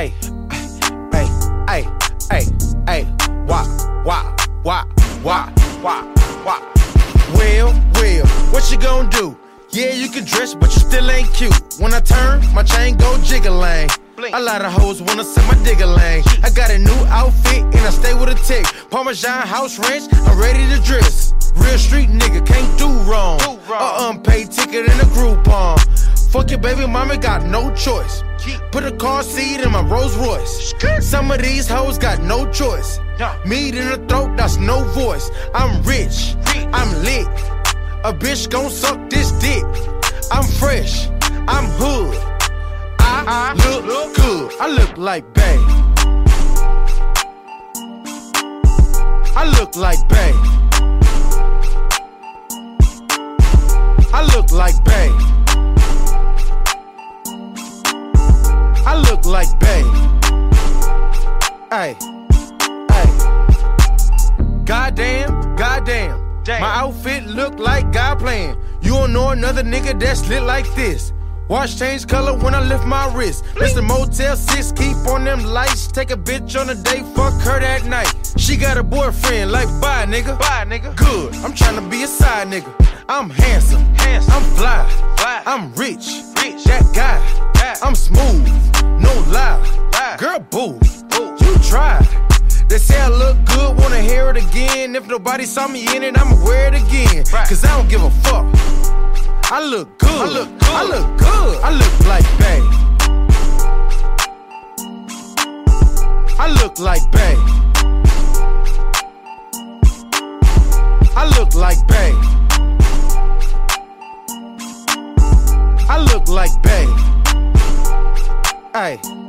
Hey, hey, hey, hey, hey, wah, wah, wah, wah, wah, wah. Well, well, what you gonna do? Yeah, you can dress, but you still ain't cute. When I turn, my chain go jiggling. A lot of hoes wanna sit my digger lane. I got a new outfit and I stay with a tick. Parmesan house ranch, I'm ready to dress. Real street nigga can't do wrong. Do wrong. A unpaid ticket and a Groupon. Fuck your baby mama, got no choice. Put a car seat in my Rolls Royce. Some of these hoes got no choice. Meat in the throat, that's no voice. I'm rich, I'm lit. A bitch gon' suck this dick. I'm fresh, I'm hood. I uh-huh. look good, I look like Bae. I look like Bae. I look like Bae. I look like Bae. Hey, hey. Goddamn, goddamn. My outfit look like God playing. You don't know another nigga that's lit like this. Watch change color when I lift my wrist. Listen, Motel 6, keep on them lights. Take a bitch on a date, fuck her that night. She got a boyfriend, like bye nigga. Bye nigga. Good, I'm trying to be a side nigga. I'm handsome, handsome. I'm fly, fly. I'm rich, rich. That guy, I'm smooth. Girl, boo, you try. They say I look good, wanna hear it again. If nobody saw me in it, I'ma wear it again. Cause I don't give a fuck. I look good. I look good. I look good. I look like Bae. I look like Bae. I look like Bae. I look like Bae. Hey.